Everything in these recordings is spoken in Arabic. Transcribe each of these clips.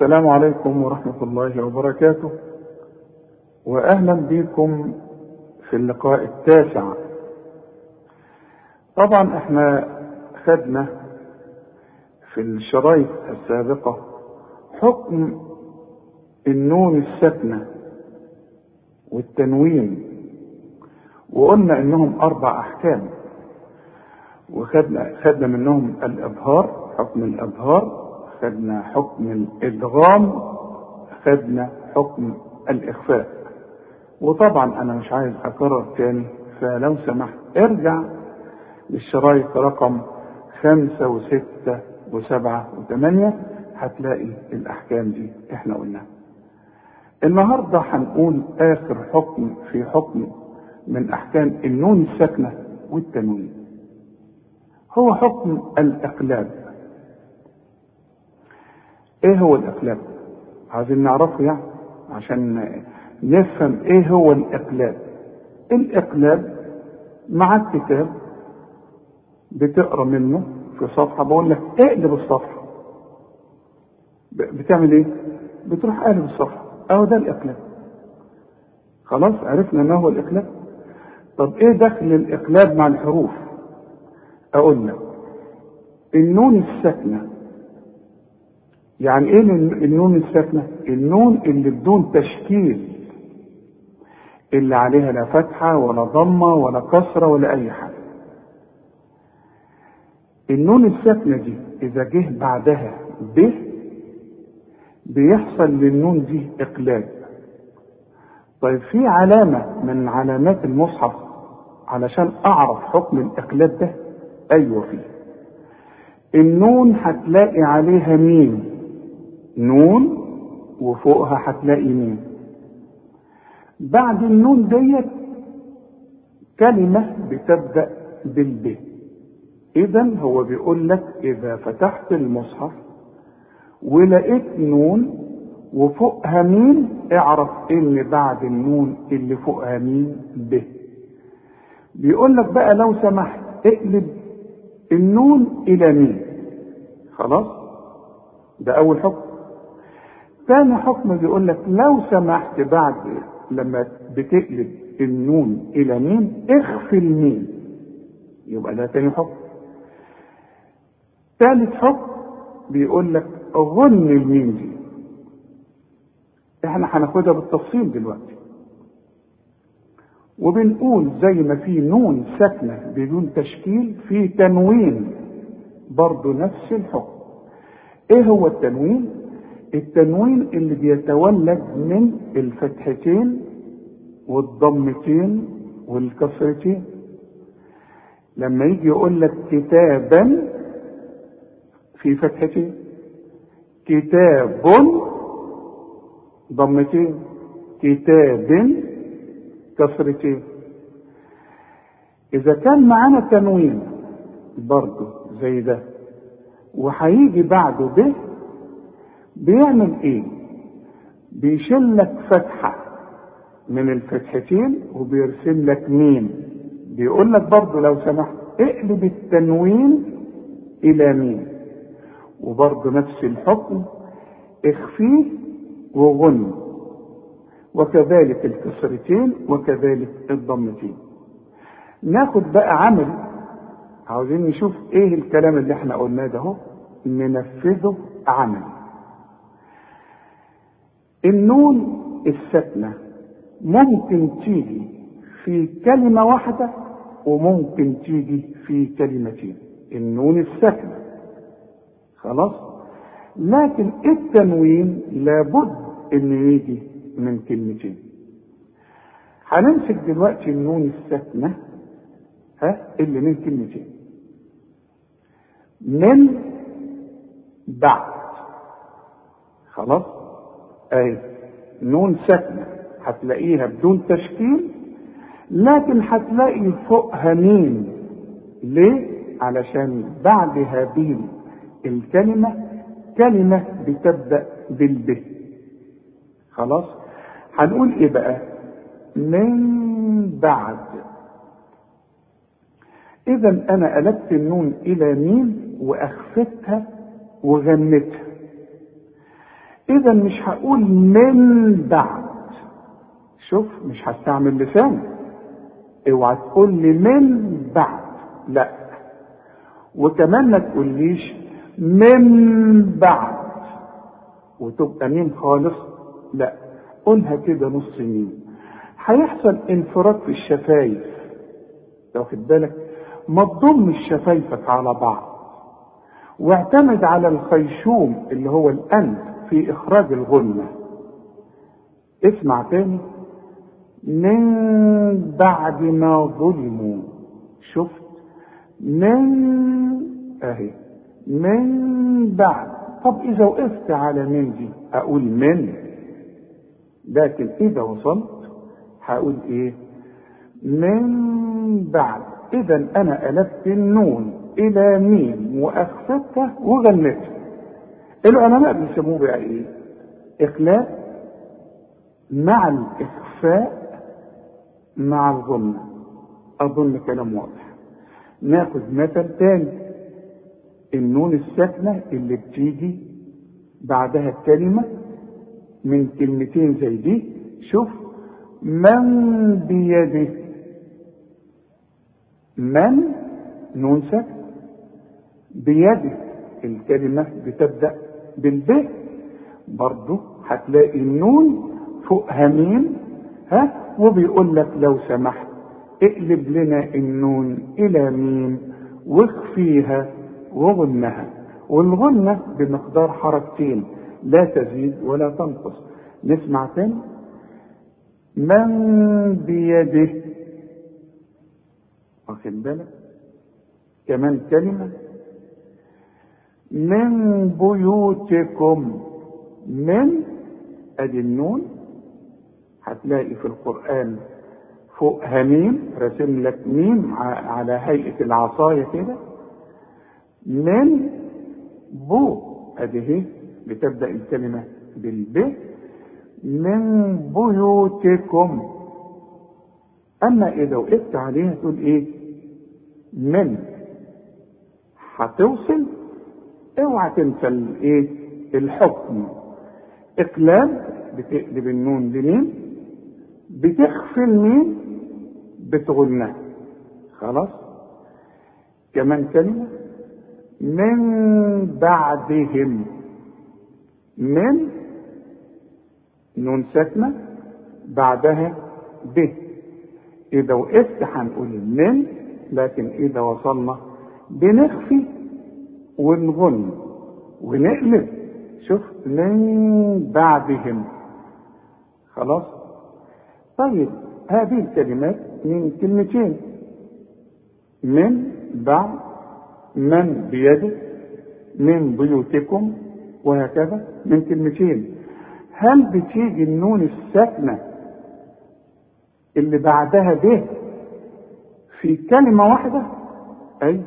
السلام عليكم ورحمة الله وبركاته. وأهلا بكم في اللقاء التاسع. طبعا إحنا خدنا في الشرايط السابقة حكم النون الساكنة والتنوين وقلنا إنهم أربع أحكام وخدنا خدنا منهم الابهار حكم الابهار خدنا حكم الإدغام خدنا حكم الإخفاء وطبعا أنا مش عايز أكرر تاني فلو سمحت ارجع للشرايط رقم خمسة وستة وسبعة وثمانية هتلاقي الأحكام دي إحنا قلناها. النهاردة هنقول آخر حكم في حكم من أحكام النون الساكنة والتنوين. هو حكم الإقلاب. إيه هو الإقلاب؟ عايزين نعرفه يعني عشان نفهم إيه هو الإقلاب. الإقلاب مع الكتاب بتقرأ منه في صفحة بقول لك اقلب الصفحة بتعمل إيه؟ بتروح قالب الصفحة أهو ده الإقلاب خلاص عرفنا ما هو الإقلاب طب إيه دخل الإقلاب مع الحروف أقول لك النون الساكنة يعني إيه النون الساكنة؟ النون اللي بدون تشكيل اللي عليها لا فتحة ولا ضمة ولا كسرة ولا أي حاجة. النون الساكنة دي إذا جه بعدها ب بيحصل للنون دي إقلاب. طيب في علامة من علامات المصحف علشان أعرف حكم الإقلاب ده؟ أيوه فيه. النون هتلاقي عليها ميم. نون وفوقها هتلاقي ميم بعد النون ديت كلمة بتبدأ بالـ ب. اذا هو بيقول لك إذا فتحت المصحف ولقيت نون وفوقها ميم اعرف ان بعد النون اللي فوقها ميم ب. بيقول لك بقى لو سمحت اقلب النون إلى ميم. خلاص؟ ده أول حكم. ثاني حكم بيقول لك لو سمحت بعد لما بتقلب النون إلى ميم اخفي الميم. يبقى ده تاني حكم. ثالث حكم بيقول لك غن الميم دي. إحنا هناخدها بالتفصيل دلوقتي. وبنقول زي ما في نون ساكنة بدون تشكيل في تنوين. برضه نفس الحكم. إيه هو التنوين؟ التنوين اللي بيتولد من الفتحتين والضمتين والكسرتين. لما يجي يقول لك كتابا في فتحتين كتاب ضمتين كتاب كسرتين. إذا كان معانا تنوين برضه زي ده وهيجي بعده به بيعمل إيه؟ بيشيل لك فتحة من الفتحتين وبيرسم لك ميم. بيقول لك برضه لو سمحت اقلب التنوين إلى ميم. وبرضه نفس الحكم اخفيه وغن. وكذلك الكسرتين وكذلك الضمتين. ناخد بقى عمل عاوزين نشوف إيه الكلام اللي إحنا قلناه ده ننفذه عمل النون الساكنة. ممكن تيجي في كلمة واحدة وممكن تيجي في كلمتين. النون الساكنة. خلاص؟ لكن التنوين لابد انه يجي من كلمتين. هنمسك دلوقتي النون الساكنة ها اللي من كلمتين. من بعد. خلاص؟ اهي نون ساكنة هتلاقيها بدون تشكيل لكن هتلاقي فوقها ميم. ليه؟ علشان بعد هذه الكلمة كلمة بتبدأ بالب. خلاص؟ هنقول إيه بقى؟ من بعد. اذا أنا قلبت النون إلى ميم وأخفتها وغنتها اذا مش هقول من بعد. شوف مش هستعمل لسان. اوعى تقول لي من بعد. لا. وكمان ما تقوليش من بعد. وتبقى ميم خالص؟ لا. قولها كده نص ميم. هيحصل انفراد في الشفايف. واخد بالك؟ ما تضمش شفايفك على بعض. واعتمد على الخيشوم اللي هو الأنف. في إخراج الغنة. اسمع تاني. من بعد ما ظلموا شفت. من أهي. من بعد. طب إذا وقفت على من دي أقول من. لكن إذا وصلت هقول إيه؟ من بعد. اذا أنا قلبت النون إلى ميم واخفتها وغنتها العلماء بيسموه بقى إيه؟ اخلاء مع الإخفاء مع الغنة اظن كلام واضح. ناخد مثل تاني. النون الساكنة اللي بتيجي بعدها الكلمة من كلمتين زي دي. شوف. من بيده. من نون ساكن بيده. الكلمة بتبدأ بالب برضه هتلاقي النون فوقها ميم ها؟ وبيقول لك لو سمحت اقلب لنا النون إلى ميم واخفيها وغنها. والغنة بمقدار حركتين لا تزيد ولا تنقص. نسمع تاني. من بيده؟ واخد بالك؟ كمان كلمة. من بيوتكم من ادي النون هتلاقي في القرآن فوق ميم رسم لك ميم على هيئة العصاية كده. من بو أدي هي بتبدأ الكلمة بالب. من بيوتكم أما إذا وقفت عليها تقول إيه؟ من. هتوصل؟ اوعى تنسى الايه الحكم. اقلاب بتقلب النون لمين بتخفي الميم بتغنها خلاص؟ كمان كلمة. من بعدهم. من نون ساكنة. بعدها ب. إذا وقفت هنقول من لكن إذا وصلنا بنخفي ونغن. ونقلب شوف من بعدهم. خلاص؟ طيب هذه الكلمات من كلمتين. من بعد من بيده من بيوتكم وهكذا من كلمتين. هل بتيجي النون الساكنة اللي بعدها به في كلمة واحدة؟ أي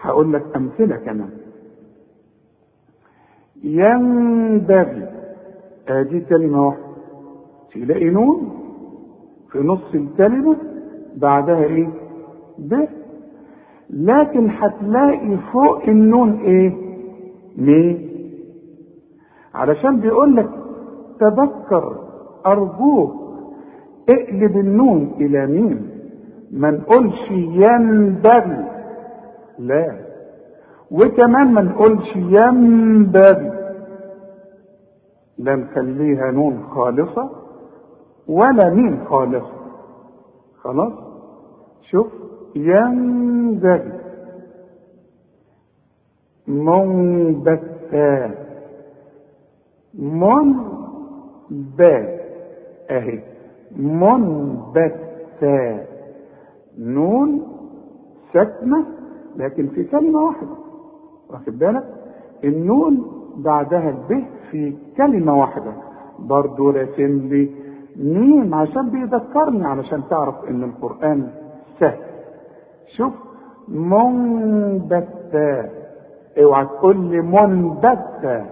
هقول لك أمثلة كمان. ينبغي آدي كلمة واحدة تلاقي نون في نص الكلمة بعدها إيه؟ ب. لكن هتلاقي فوق النون إيه؟ مي علشان بيقول لك تذكر أرجوك اقلب النون إلى ميم. ما نقولش ينبغي. لا. وكمان ما نقولش ينبغي لا نخليها نون خالصة ولا ميم خالصة. خلاص؟ شوف ينبغي منبتا منبا أهي. منبتا نون ساكنة لكن في كلمة واحدة. واخد بالك؟ النون بعدها الب في كلمة واحدة. برضو راسم لي ميم عشان بيذكرني علشان تعرف إن القرآن سهل. شوف منبتة اوعى تقول لي منبتة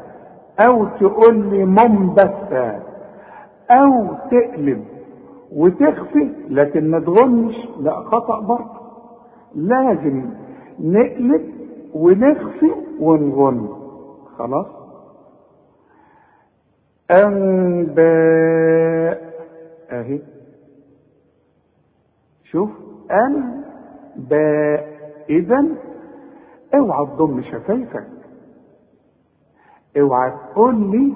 أو تقول لي منبتة أو تقلب وتخفي لكن ما تغنش لا خطأ برضه لازم نقلب ونخفي ونغن خلاص؟ أنباء. أهي. شوف. أنباء. إذا اوعى تضم شفايفك. اوعى تقول لي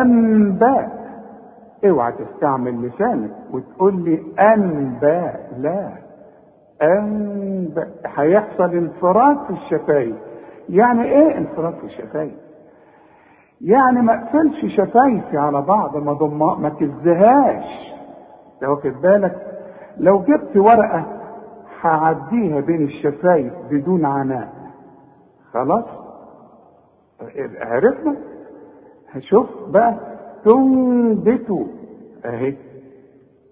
أنباء. اوعى تستعمل لسانك وتقول لي أنباء. لا. أنباء هيحصل انفراد في الشفايف. يعني إيه انفراد في الشفايف؟ يعني ما أقفلش شفايفي على بعض ما ضم ما تزهاش. لو واخد بالك؟ لو جبت ورقة هعديها بين الشفايف بدون عناء. خلاص؟ عرفنا؟ هشوف بقى. تنبت أهي.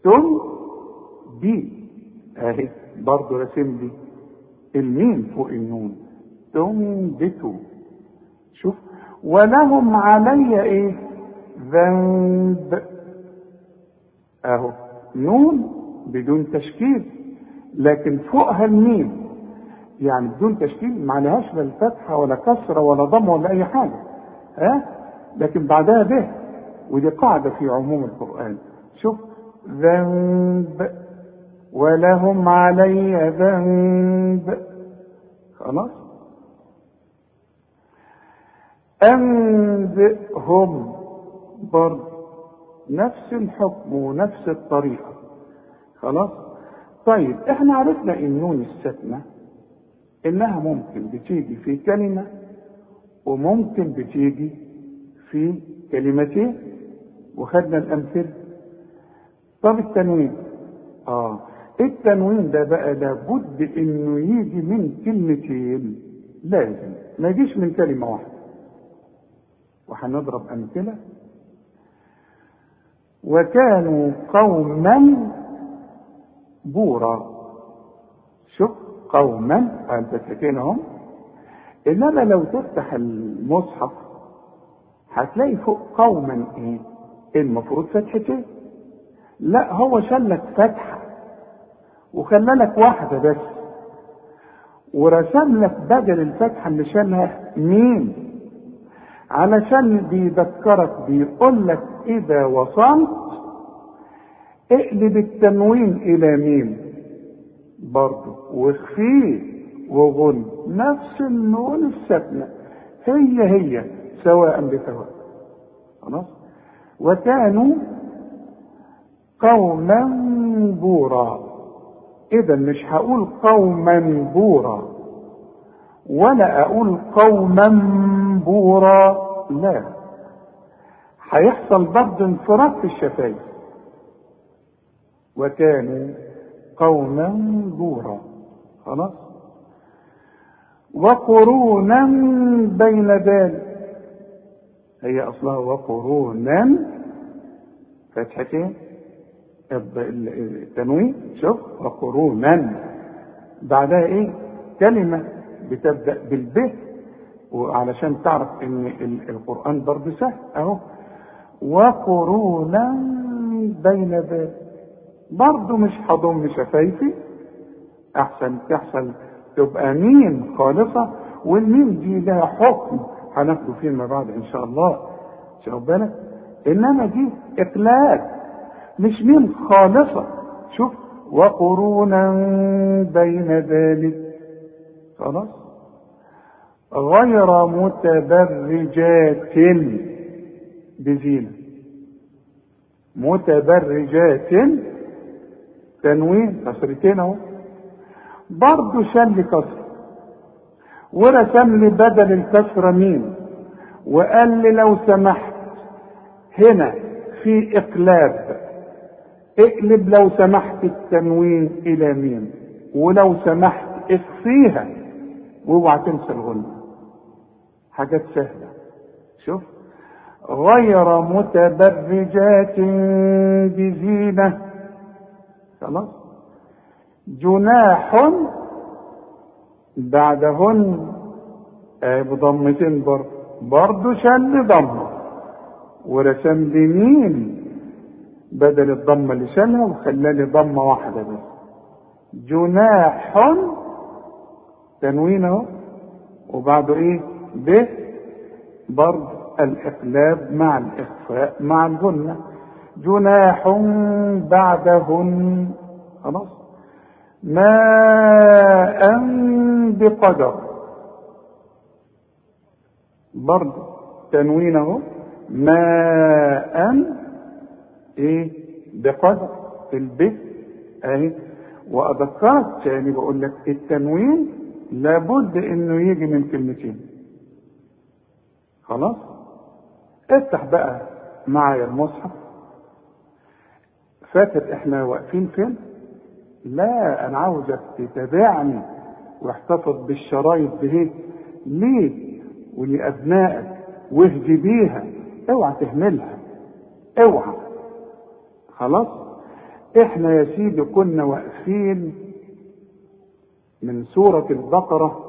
تن بي أهي. برضه راسم لي الميم فوق النون. تنبت شوف. ولهم علي إيه؟ ذنب. أهو. نون بدون تشكيل. لكن فوقها الميم. يعني بدون تشكيل ما عليهاش لا الفتحة ولا كسرة ولا ضم ولا أي حاجة. ها؟ لكن بعدها به. ودي قاعدة في عموم القرآن. شوف. ذنب. ولهم علي ذنب. خلاص؟ أنبئهم برضه نفس الحكم ونفس الطريقة. خلاص؟ طيب إحنا عرفنا إن نون السكنة إنها ممكن بتيجي في كلمة وممكن بتيجي في كلمتين. وخدنا الأمثلة. طب التنوين؟ آه. التنوين ده بقى لابد إنه يجي من كلمتين لازم. ما يجيش من كلمة واحدة. وهنضرب أمثلة. وكانوا قوما بورا. شوف قوما اهم إنما لو تفتح المصحف هتلاقي فوق قوما إيه؟ المفروض فتحتين. لا هو شلك فتحة. وخلى لك واحدة بس. ورسم لك بدل الفتحة اللي شالها مين؟ علشان بيذكرك بيقول لك إذا وصلت اقلب التنوين إلى ميم برضه واخفيه وغن نفس النون الساكنة هي هي سواء بسواء. خلاص؟ وكانوا قوما بورا. اذا مش هقول قوما بورا ولا أقول قوما بورا لا. هيحصل برضه انفراد في الشفايف وكانوا قوما بورا. خلاص؟ وقرونا بين ذلك. هي أصلها وقرونا. فتحتين التنوين شوف وقرونا. بعدها إيه؟ كلمة بتبدأ بالب وعلشان تعرف إن القرآن برضه سهل أهو. وقرونا بين ذلك برضه مش هضم شفايفي. أحسن تحصل تبقى ميم خالصة. والميم دي لها حكم. هناخده فيما بعد إن شاء الله. شوف بالك؟ إنما دي اقلال مش ميم خالصة. شوف وقرونا بين ذلك. خلاص؟ غير متبرجات بزينة. متبرجات تنوين. كسرتين أهو. برضه شل كسر. ورسم لي بدل الكسرة مين وقال لي لو سمحت هنا في إقلاب. اقلب لو سمحت التنوين إلى ميم ولو سمحت اخفيها واوعى تنسى الغنة حاجات سهلة. شوف. غير متبرجات بزينة. خلاص. جناح بعدهن آه بضمتين برضه برضه شل ضمة. ورسم لي مين بدل الضمة اللي شالها وخلاني ضمة واحدة بس. جناح تنوين اهو وبعده إيه؟ ب برضه الإقلاب مع الإخفاء مع الجنة جناح بعدهن. خلاص؟ ماء بقدر. برضه تنوينه ماء إيه؟ بقدر البيت. أهي. واذكرك تاني بقول لك التنوين لابد إنه يجي من كلمتين. خلاص؟ افتح بقى معايا المصحف. فاكر إحنا واقفين فين؟ لا أنا عاوزك تتابعني واحتفظ بالشرايط دي. ليه؟ ولأبنائك. واهدي بيها. اوعى تهملها. اوعى. خلاص؟ إحنا يا سيدي كنا واقفين من سورة البقرة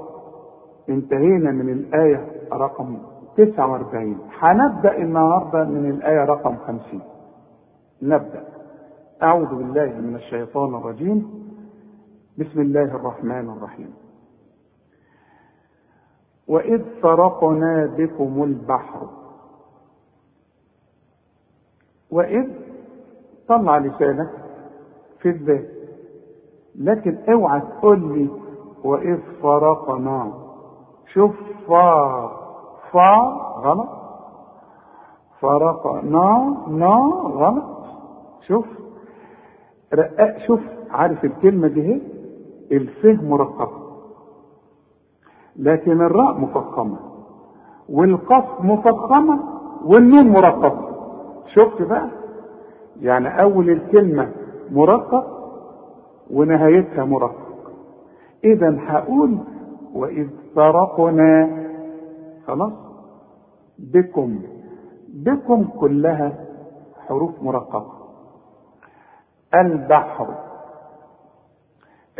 انتهينا من الآية رقم 49 هنبدأ النهاردة من الآية رقم 50 نبدأ. أعوذ بالله من الشيطان الرجيم. بسم الله الرحمن الرحيم. وإذ فرقنا بكم البحر. وإذ طلع لسانك في الذات. لكن اوعى تقول لي وإذ فرقنا. شوف فا فا غلط. فرقنا نا غلط. شوف رقاق شوف عارف الكلمة دي هي الفه مرققة. لكن الراء مفخمة. والقاف مفخمة والنون مرققة. شفت بقى؟ يعني أول الكلمة مرقق ونهايتها مرقق. إذا هقول وإذ فرقنا خلاص؟ بكم. بكم كلها حروف مرققة. البحر.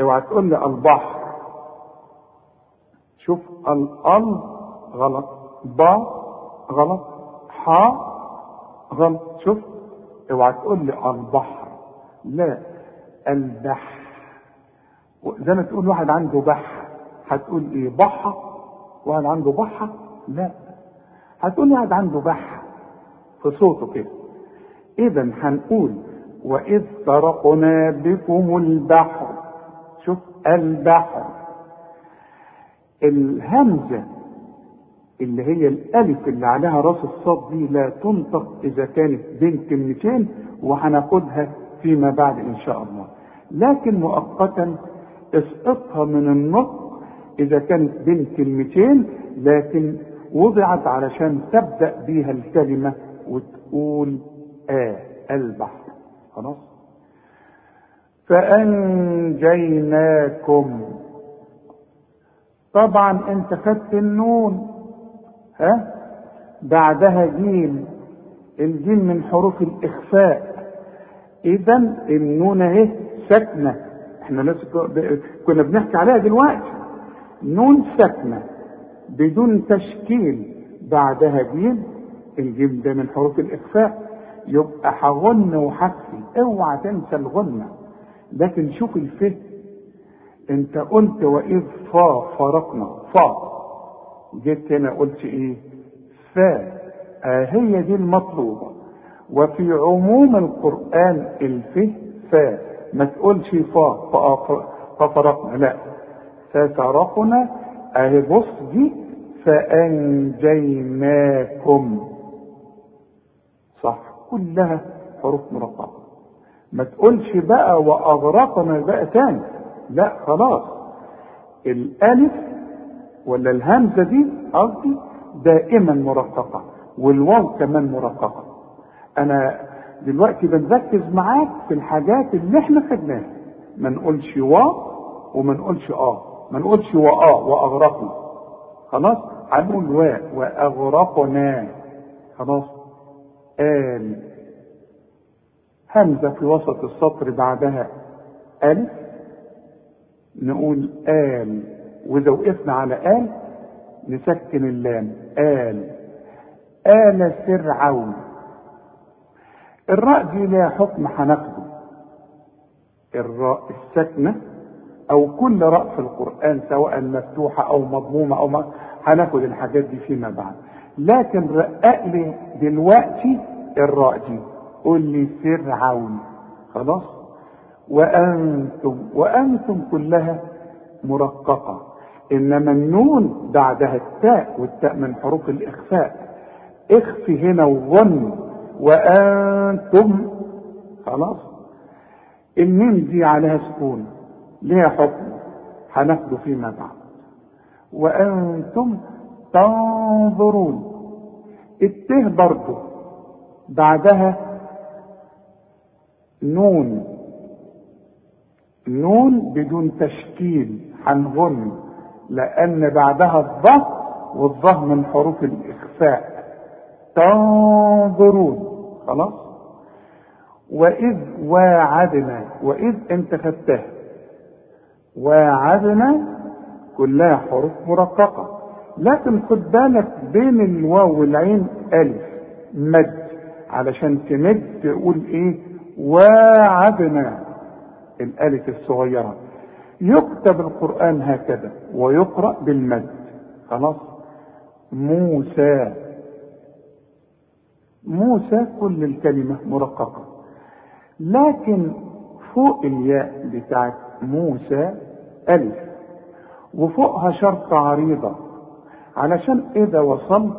اوعى تقول لي البحر. شوف الأل غلط. با غلط. حا غلط. شوف اوعى تقول لي البحر. لا البحر. زي ما تقول واحد عنده بحر. هتقول إيه بحة واحد عنده بحة لا. هتقول واحد عنده بحة في صوته كده. اذا هنقول وإذ فرقنا بكم البحر. شوف البحر. الهمزة اللي هي الألف اللي عليها راس الصاد دي لا تنطق إذا كانت بين كلمتين وهناخدها فيما بعد إن شاء الله. لكن مؤقتا اسقطها من النطق إذا كانت بين كلمتين لكن وضعت علشان تبدأ بيها الكلمة وتقول آه البحر. خلاص؟ فأنجيناكم. طبعا أنت خدت النون. ها؟ بعدها جيم الجيم من حروف الإخفاء. اذا النون اهي ساكنة. إحنا لسه كنا بنحكي عليها دلوقتي. نون ساكنة بدون تشكيل. بعدها جيم الجيم ده من حروف الإخفاء. يبقى هغن وحكي. اوعى تنسى الغنه لكن شوف الفهم انت قلت وإذ فا فرقنا فا. جيت هنا قلت إيه؟ فا آه دي المطلوبة. وفي عموم القرآن الفه فا ما تقولش فا ففرقنا لا. ففرقنا اهي بص دي فأنجيناكم. صح. كلها حروف مرققة. ما تقولش بقى وأغرقنا بقى تاني. لا خلاص. الألف ولا الهمزة دي قصدي دائما مرققة والواو كمان مرققة. أنا دلوقتي بنركز معاك في الحاجات اللي إحنا خدناها. ما نقولش وا وما نقولش آه. ما نقولش واه واغرقنا خلاص؟ هنقول وا واغرقنا خلاص؟ آل. همزة في وسط السطر بعدها ألف. نقول آل. وإذا وقفنا على آل نسكن اللام آل. آل فرعون. الراء دي لها حكم هناخده. الراء الساكنة أو كل راء في القرآن سواء مفتوحة أو مضمومة أو ما هناخد الحاجات دي فيما بعد. لكن رقق لي دلوقتي الراء دي. قول لي فرعون. خلاص؟ وأنتم وأنتم كلها مرققة. إنما النون بعدها التاء والتاء من حروف الإخفاء. اخفي هنا وظن وأنتم خلاص. الميم دي عليها سكون ليها حكم هناخده فيما بعد. وأنتم تنظرون. الته برضه بعدها نون. نون بدون تشكيل هنغن لأن بعدها الظه والظه من حروف الإخفاء. تنظرون. خلاص؟ وإذ واعدنا وإذ أنت خدتها واعدنا كلها حروف مرققة. لكن خد بالك بين الواو والعين ألف مد. علشان تمد تقول إيه؟ واعدنا. الألف الصغيرة. يكتب القرآن هكذا ويقرأ بالمد. خلاص. موسى. موسى كل الكلمة مرققة. لكن فوق الياء بتاعت موسى ألف. وفوقها شرطه عريضة. علشان إذا وصلت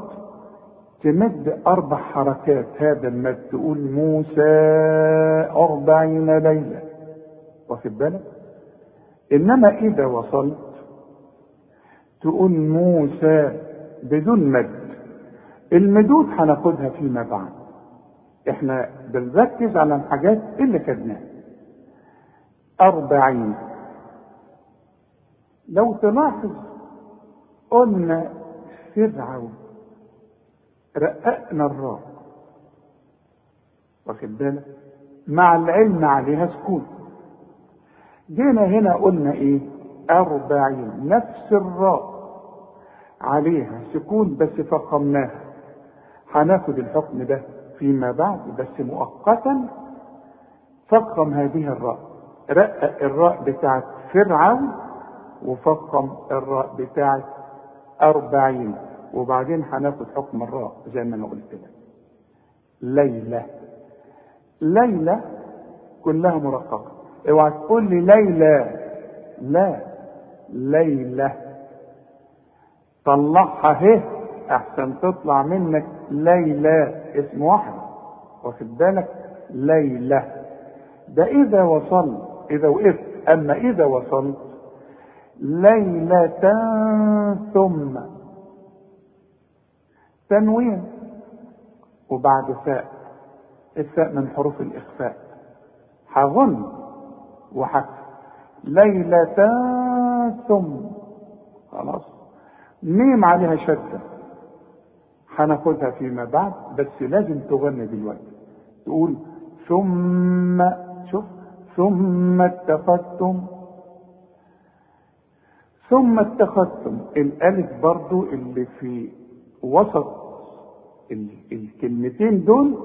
تمد أربع حركات هذا المد. تقول موسى أربعين ليلة. واخد بالك؟ إنما إذا وصلت تقول موسى بدون مد. المدود هناخدها فيما بعد. إحنا بنركز على الحاجات اللي خدناها. أربعين. لو تلاحظ قلنا فرعون رققنا الراء واخد بالك؟ مع العلم عليها سكون جينا هنا قلنا إيه؟ أربعين. نفس الراء. عليها سكون بس فخمناها. هناخد الحكم ده فيما بعد بس مؤقتا فخم هذه الراء. رقق الراء بتاعت فرعون وفخم الراء بتاعت أربعين. وبعدين هناخد حكم الراء زي ما أنا قلت لك. ليلة. ليلة كلها مرققة. اوعى تقول لي ليلى لا ليلة طلعها اهي احسن تطلع منك ليلى. اسم واحد. واخد بالك؟ ليلة ده إذا وصلت. إذا وقفت. أما إذا وصلت. ليلة ثم. تنوين. وبعد فاء الفاء من حروف الإخفاء. هظن وحكف ليلة ثم. خلاص. ميم عليها شدة هناخدها فيما بعد بس لازم تغني دلوقتي. تقول ثم شوف. ثم اتخذتم ثم اتخذتم. الألف برضو اللي في وسط الكلمتين دول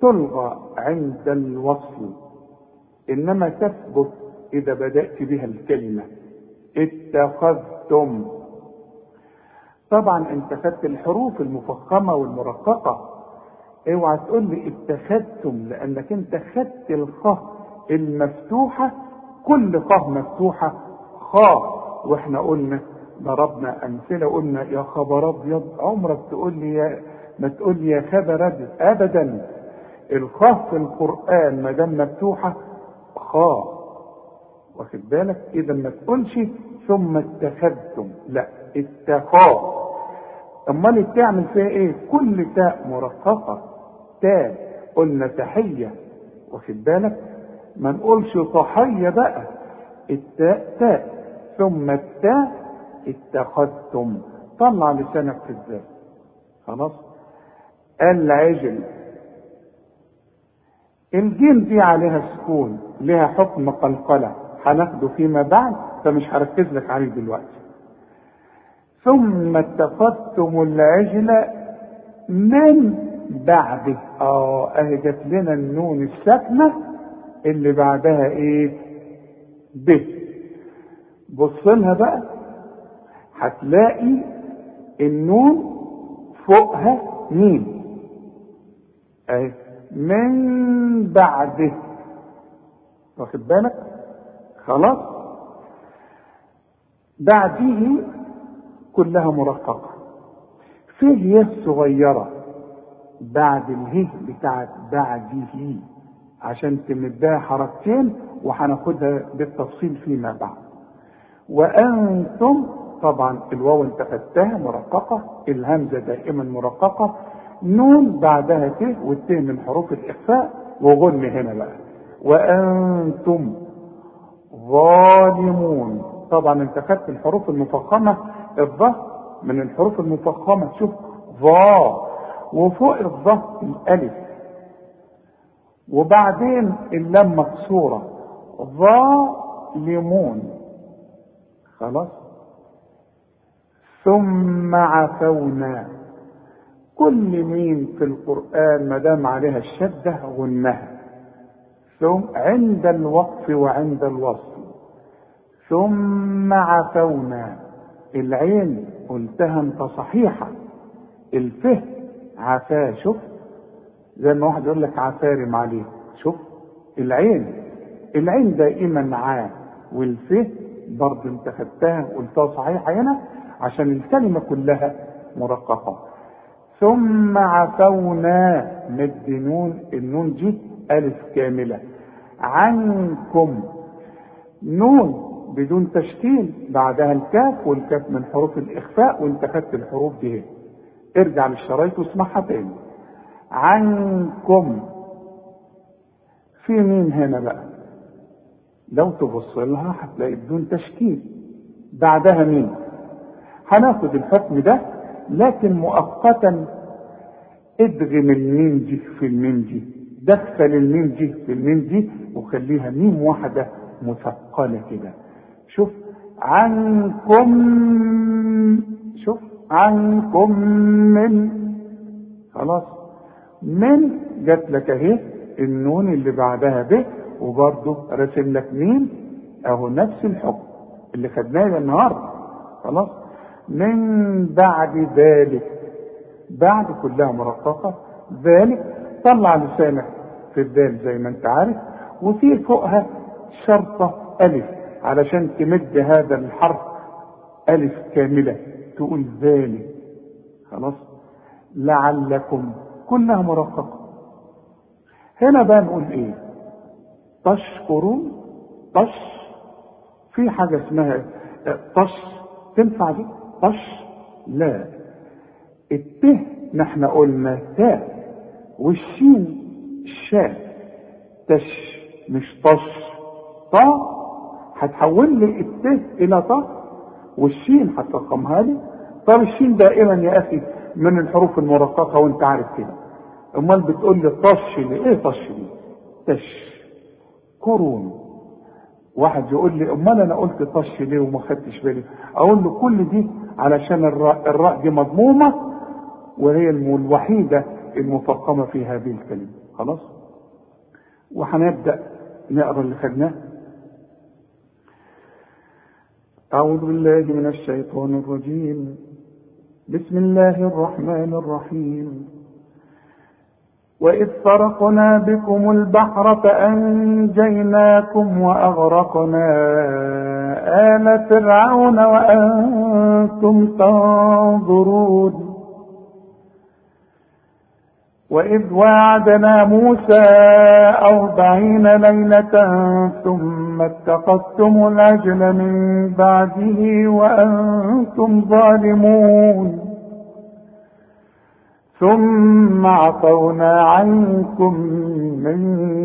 تلغى عند الوصل. إنما تثبت إذا بدأت بها الكلمة. اتخذتم. طبعا انت خدت الحروف المفخمة والمرققة اوعى تقول لي اتخذتم لأنك إنت خدت الخاء المفتوحة كل خاء مفتوحة خاء وإحنا قلنا ضربنا أمثلة قلنا يا خبر أبيض عمرك تقول لي يا ما تقول لي يا خبر أبيض. ابدا. الخاء في القرآن ما دام مفتوحة خاء واخد بالك؟ إذا ما تقولش ثم اتخذتم. لا اتخاذ. أمال تعمل فيها إيه؟ كل تاء مرققه تاء قلنا تحية. واخد بالك؟ ما نقولش صحية بقى. التاء تاء ثم التاء اتخذتم. طلع لسانك في الذات خلاص؟ العجل. الجيم دي عليها سكون لها حكم قلقلة هناخده فيما بعد فمش هركز لك عليه دلوقتي. ثم اتخذتم العجل من بعده. آه أهي جت لنا النون الساكنة اللي بعدها إيه؟ ب. بص لها بقى هتلاقي النون فوقها مين أهي. من بعده. واخد بالك؟ خلاص. بعده كلها مرققة. فيه يه صغيرة بعد اله بتاعت بعده. عشان تمدها حركتين وهناخدها بالتفصيل فيما بعد. وأنتم طبعا الواو انت خدتها مرققة الهمزة دائما مرققة. نون بعدها ت والت من حروف الإخفاء وغن هنا بقى. وأنتم ظالمون. طبعا أنت خدت الحروف المفخمة الظه من الحروف المفخمة. شوف ظا وفوق الظه الألف. وبعدين اللام مكسورة. ظالمون. خلاص؟ ثم عفونا. كل مين في القرآن ما دام عليها الشدة غنها. ثم عند الوقف وعند الوصل ثم عفونا. العين قلتها انت صحيحة. الفه عفاه شوف. زي ما واحد يقول لك عفارم عليه شوف. العين. العين دائما عا. والفه برضه انت خدتها وقلتها صحيحة. هنا عشان الكلمة كلها مرققة. ثم عفونا مد نون النون دي ألف كاملة. عنكم نون بدون تشكيل بعدها الكاف والكاف من حروف الإخفاء وانت خدت الحروف دي. ارجع للشرايط واسمعها تاني. عنكم في مين هنا بقى؟ لو تبص لها هتلاقي بدون تشكيل. بعدها مين؟ هناخد الحكم ده لكن مؤقتا ادغم الميم دي في الميم دي دخل الميم دي في الميم دي وخليها ميم واحدة مثقلة كده. شوف عنكم شوف عنكم من خلاص. من جات لك اهي النون اللي بعدها ب وبرضه رسم لك مين اهو نفس الحكم اللي خدناه النهارده. خلاص. من بعد ذلك بعد كلها مرققة ذلك طلع لسانك في الدال زي ما انت عارف وفي فوقها شرطة ألف علشان تمد هذا الحرف ألف كاملة تقول ذلك. خلاص؟ لعلكم كلها مرققة. هنا بقى نقول إيه؟ تشكرون طش في حاجة اسمها طش تنفع دي؟ طش لا. الته نحن قلنا تاء والشين شاء تش مش طش طا هتحول لي الته إلى طا والشين هترقمها لي. طب الشين دائما يا أخي من الحروف المرققة وأنت عارف كده. أمال بتقول لي طش إيه طش دي تش. قرون واحد يقول لي أمال أنا قلت طش ليه وما خدتش بالي؟ أقول له كل دي علشان الراء, دي مضمومة وهي الوحيدة المفخمه في هذه الكلمة. خلاص؟ وهنبدأ نقرأ اللي خدناه. أعوذ بالله من الشيطان الرجيم. بسم الله الرحمن الرحيم. وإذ فرقنا بكم البحر فأنجيناكم وأغرقنا آل فرعون وأنتم تنظرون وإذ وعدنا موسى أربعين ليلة ثم اتخذتم العجل من بعده وأنتم ظالمون ثم عفونا عنكم من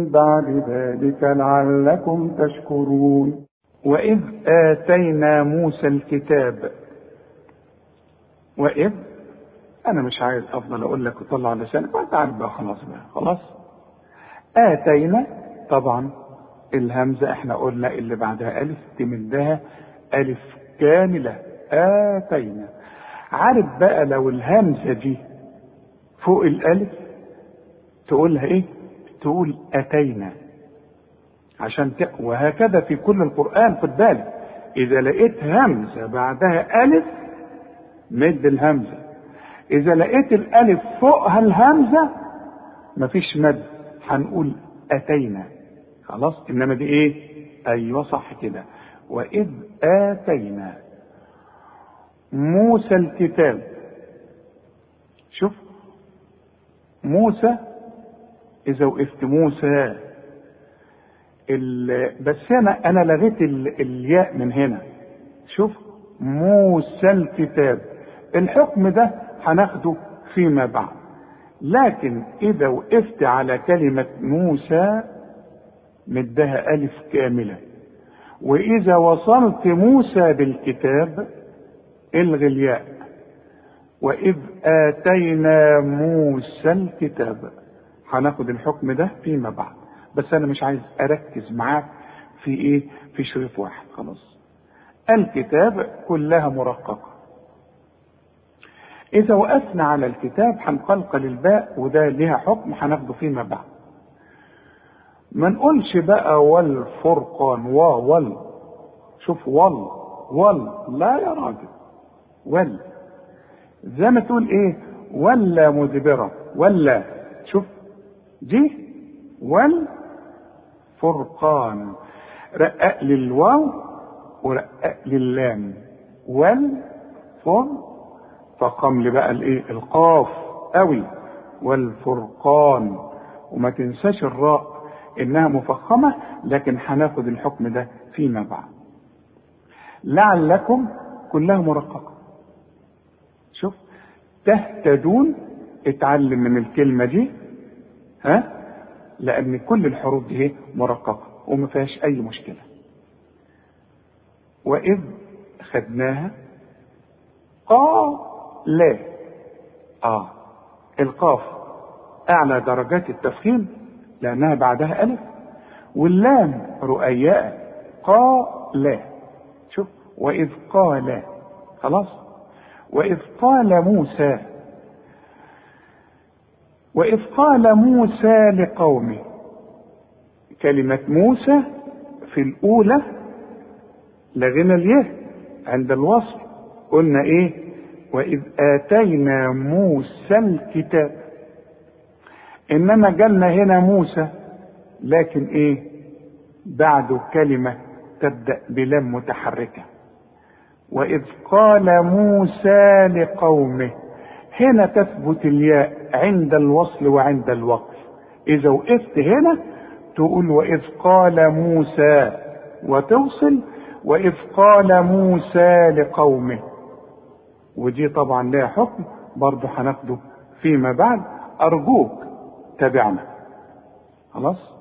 بعد ذلك لعلكم تشكرون. وإذ آتينا موسى الكتاب وإذ أنا مش عايز أفضل أقول لك وطلع لسانك وأنت عارف بقى خلاص بقى خلاص. آتينا طبعا الهمزة إحنا قلنا اللي بعدها ألف تمدها ألف كاملة. آتينا. عارف بقى لو الهمزة دي فوق الألف تقولها إيه؟ تقول أتينا. عشان ت... وهكذا في كل القرآن خد بالك. إذا لقيت همزة بعدها ألف مد الهمزة. إذا لقيت الألف فوقها الهمزة مفيش مد. هنقول أتينا. خلاص؟ إنما دي إيه؟ أيوه صح كده. وإذ آتينا موسى الكتاب. شوف موسى إذا وقفت موسى بس أنا أنا لغيت الياء من هنا. شوف موسى الكتاب. الحكم ده هناخده فيما بعد. لكن إذا وقفت على كلمة موسى مدها ألف كاملة. وإذا وصلت موسى بالكتاب إلغي الياء. وإذ آتينا موسى الكتاب. هناخد الحكم ده فيما بعد. بس أنا مش عايز أركز معاك في إيه؟ في شريط واحد. خلاص. الكتاب كلها مرققة. إذا وقفنا على الكتاب هنقلقل الباء وده ليها حكم هناخده فيما بعد. ما نقولش بقى والفرقان و وال. شوف وال. وال. لا يا راجل. وال. زي ما تقول إيه؟ ولا مدبرة. ولا شوف دي وال فرقان. رقق للواو ورقق للام والفر فقام لي بقى الإيه؟ القاف قوي. والفرقان. وما تنساش الراء إنها مفخمة لكن هناخد الحكم ده فيما بعد. لعلكم كلها مرققة. شوف تهتدون اتعلم من الكلمة دي ها؟ لأن كل الحروف دي مرققة وما فيهاش أي مشكلة. وإذ خدناها قا لا. آه. القاف أعلى درجات التفخيم لأنها بعدها ألف. واللام رؤياء قا شوف وإذ قال خلاص. وإذ قال موسى وإذ قال موسى لقومه كلمة موسى في الأولى لغينا اليه عند الوصل قلنا إيه؟ وإذ آتينا موسى الكتاب. إنما جالنا هنا موسى لكن إيه؟ بعده كلمة تبدأ بلام متحركة. وإذ قال موسى لقومه هنا تثبت الياء عند الوصل وعند الوقف. إذا وقفت هنا تقول وإذ قال موسى وتوصل وإذ قال موسى لقومه. ودي طبعا لها حكم برضه هناخده فيما بعد. أرجوك تابعنا. خلاص؟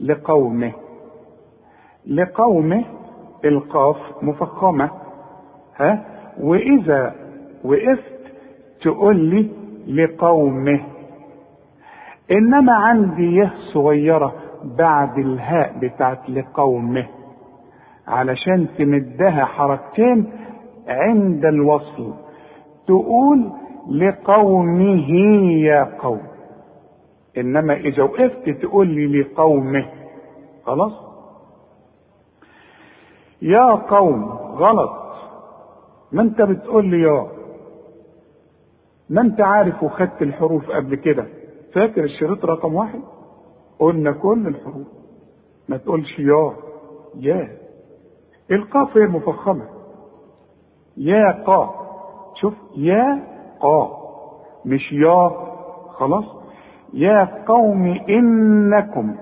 لقومه. لقومه القاف مفخمة. ها? وإذا وقفت تقول لي لقومه. إنما عندي يه صغيرة بعد الهاء بتاعت لقومه. علشان تمدها حركتين عند الوصل. تقول لقومه يا قوم. إنما إذا وقفت تقول لي لقومه. خلاص؟ يا قوم غلط. ما انت بتقول لي يا ما انت عارف وخدت الحروف قبل كده. فاكر الشريط رقم واحد؟ قلنا كل الحروف. ما تقولش يا. يا. القاف هي مفخمة يا قا شوف يا قا مش يا. خلاص؟ يا قوم إنكم.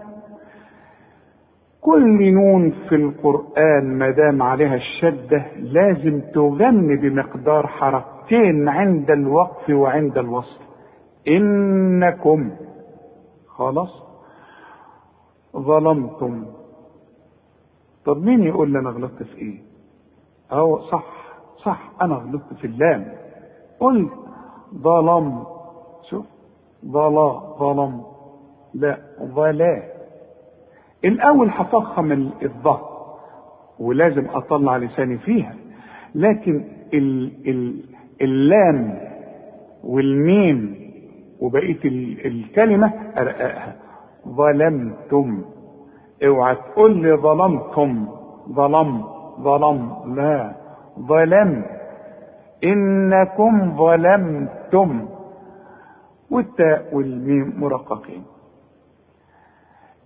كل نون في القرآن ما دام عليها الشدة لازم تغني بمقدار حركتين عند الوقف وعند الوصل إنكم خلاص ظلمتم. طب مين يقول لي أنا غلطت في إيه؟ أهو صح صح أنا غلطت في اللام. قلت ظلم. شوف ظلا ظلم. لا ظلا. الأول هفخم الظهر ولازم أطلع لساني فيها لكن ال ال اللام والميم وبقية الكلمة ارققها ظلمتم. اوعى تقول لي ظلمتم. ظلم ظلم لا. ظلم. إنكم ظلمتم. والتاء والميم مرققين.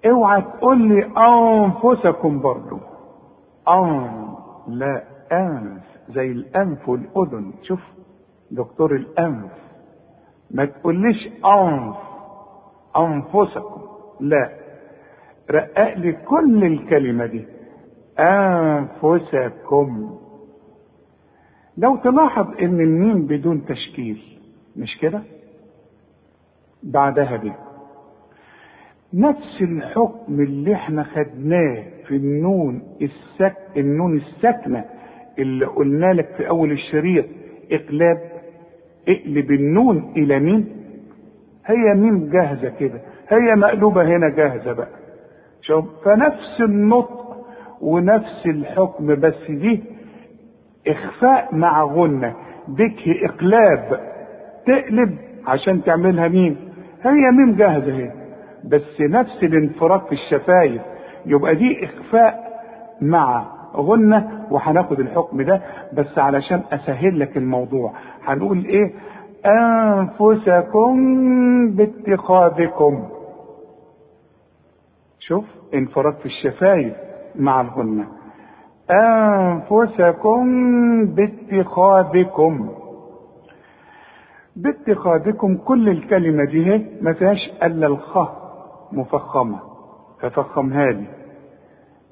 اوعى تقول لي أنفسكم برضو. أن لا أنف زي الأنف والأذن. شوف دكتور الأنف. ما تقوليش أنف أنفسكم. لا. رقق لي كل الكلمة دي. أنفسكم. لو تلاحظ إن الميم بدون تشكيل مش كده؟ بعدها دي نفس الحكم اللي إحنا خدناه في النون الساك النون الساكنة اللي قلنا لك في أول الشريط إقلاب اقلب النون إلى مين؟ هي ميم جاهزة كده. هي مقلوبة هنا جاهزة بقى. شوف فنفس النطق ونفس الحكم بس دي إخفاء مع غنة ديك إقلاب تقلب عشان تعملها ميم. هي ميم جاهزة اهي بس نفس الانفراج في الشفايف يبقى دي إخفاء مع غنة وهناخد الحكم ده بس علشان اسهل لك الموضوع. هنقول إيه؟ أنفسكم باتخاذكم. شوف انفراج في الشفايف مع الغنة. أنفسكم باتخاذكم. باتخاذكم كل الكلمة دي ما فيهاش إلا الخاء. مفخمة. ففخمها لي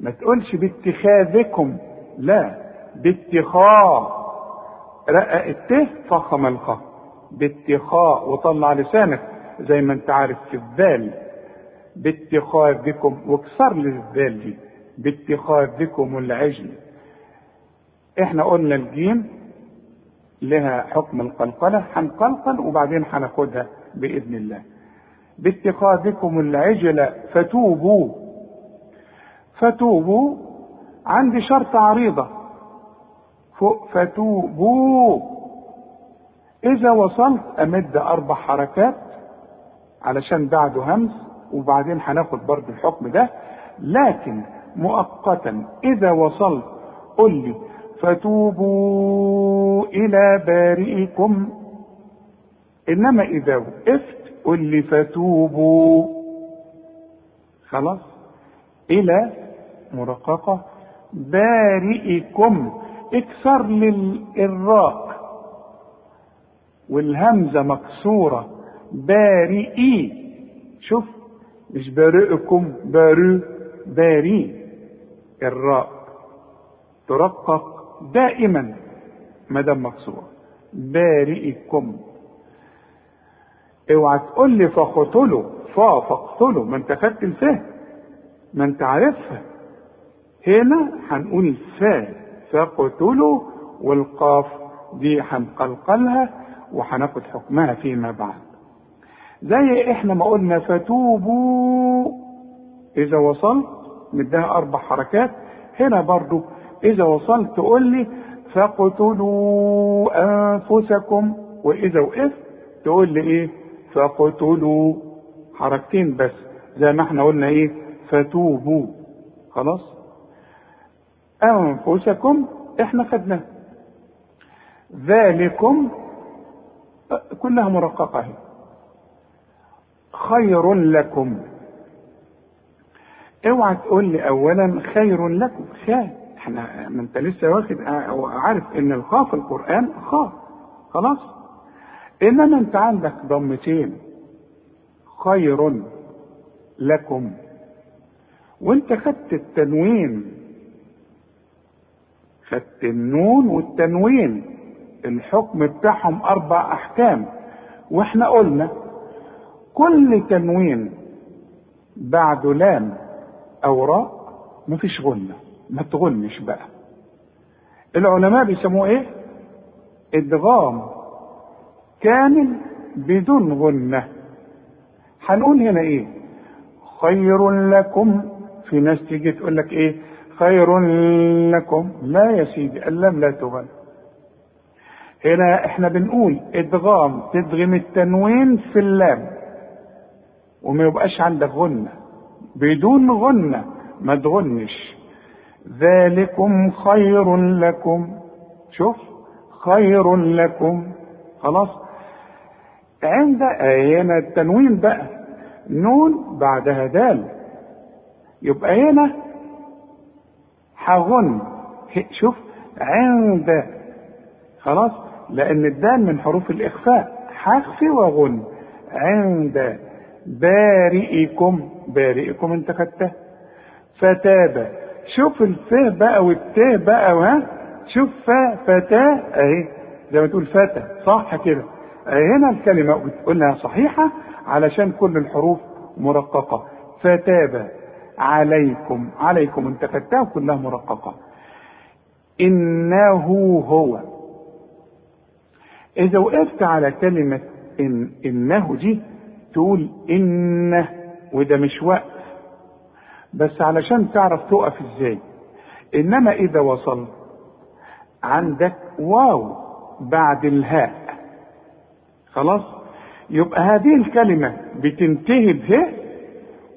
ما تقولش باتخاذكم. لا باتخاذ رقق الت فخم الخاء. باتخاء وطلع لسانك زي ما انت عارف في الذال. باتخاذكم واكسر لي دي. باتخاذكم العجل. إحنا قلنا الجيم لها حكم القلقلة هنقلقل وبعدين هناخدها بإذن الله. باتخاذكم العجل فتوبوا. فتوبوا عندي شرط عريضة. فتوبوا. إذا وصلت أمد أربع حركات علشان بعده همز وبعدين هناخد برضه الحكم ده. لكن مؤقتا إذا وصلت قل لي فتوبوا إلى بارئكم. إنما إذا وقفت قل لي فتوبوا. خلاص. إلى مرققه بارئكم. اكسر للراء والهمزة مكسورة. بارئي. شوف. مش بارئكم. بارئ. باري. الراء ترقق دائما. ما دام مكسورة. بارئكم. اوعى تقول لي فاقتلوا فا فاقتلوا ما انت خدت الفهم ما انت عارفها. هنا هنقول فا فاقتلوا والقاف دي هنقلقلها وهناخد حكمها فيما بعد. زي إحنا ما قلنا فتوبوا إذا وصلت مديها أربع حركات. هنا برضو إذا وصلت تقول لي فاقتلوا أنفسكم وإذا وقفت تقول لي إيه؟ فاقتلوا حركتين بس زي ما إحنا قلنا إيه فتوبوا. خلاص؟ أنفسكم إحنا خدناها. ذلكم كلها مرققة اهي خير لكم. اوعى تقول لي اولا خير لكم. خير. إحنا ما انت لسه واخد عارف إن الخاء في القرآن خاء. خلاص؟ انما أنت عندك ضمتين خير لكم وأنت خدت التنوين خدت النون والتنوين الحكم بتاعهم أربع أحكام. وإحنا قلنا كل تنوين بعده لام أو راء مفيش غنة ما تغنش بقى. العلماء بيسموه إيه؟ إدغام. كامل بدون غنة. هنقول هنا إيه؟ خير لكم. في ناس تيجي تقول لك إيه؟ خير لكم. لا يا سيدي اللام لا تغن. هنا إحنا بنقول إدغام تدغم التنوين في اللام. وما يبقاش عندك غنة. بدون غنة ما تغنش. ذلكم خير لكم. شوف خير لكم. خلاص؟ عند هنا التنوين بقى. نون بعدها دال. يبقى هنا حغن شوف عند. خلاص؟ لأن الدال من حروف الإخفاء. حخفي وغن. عند. بارئكم. بارئكم انت خدتها فتاب. شوف الف بقى والت بقى ها؟ شوف فتاه أهي زي ما تقول فتى صح كده. هنا الكلمة قلنا صحيحة علشان كل الحروف مرققة. فتاب عليكم عليكم انت خدتها كلها مرققة. إنه هو. إذا وقفت على كلمة إن إنه دي تقول إنه وده مش وقف. بس علشان تعرف تقف إزاي. إنما إذا وصلت عندك واو بعد الهاء. خلاص؟ يبقى هذه الكلمة بتنتهي به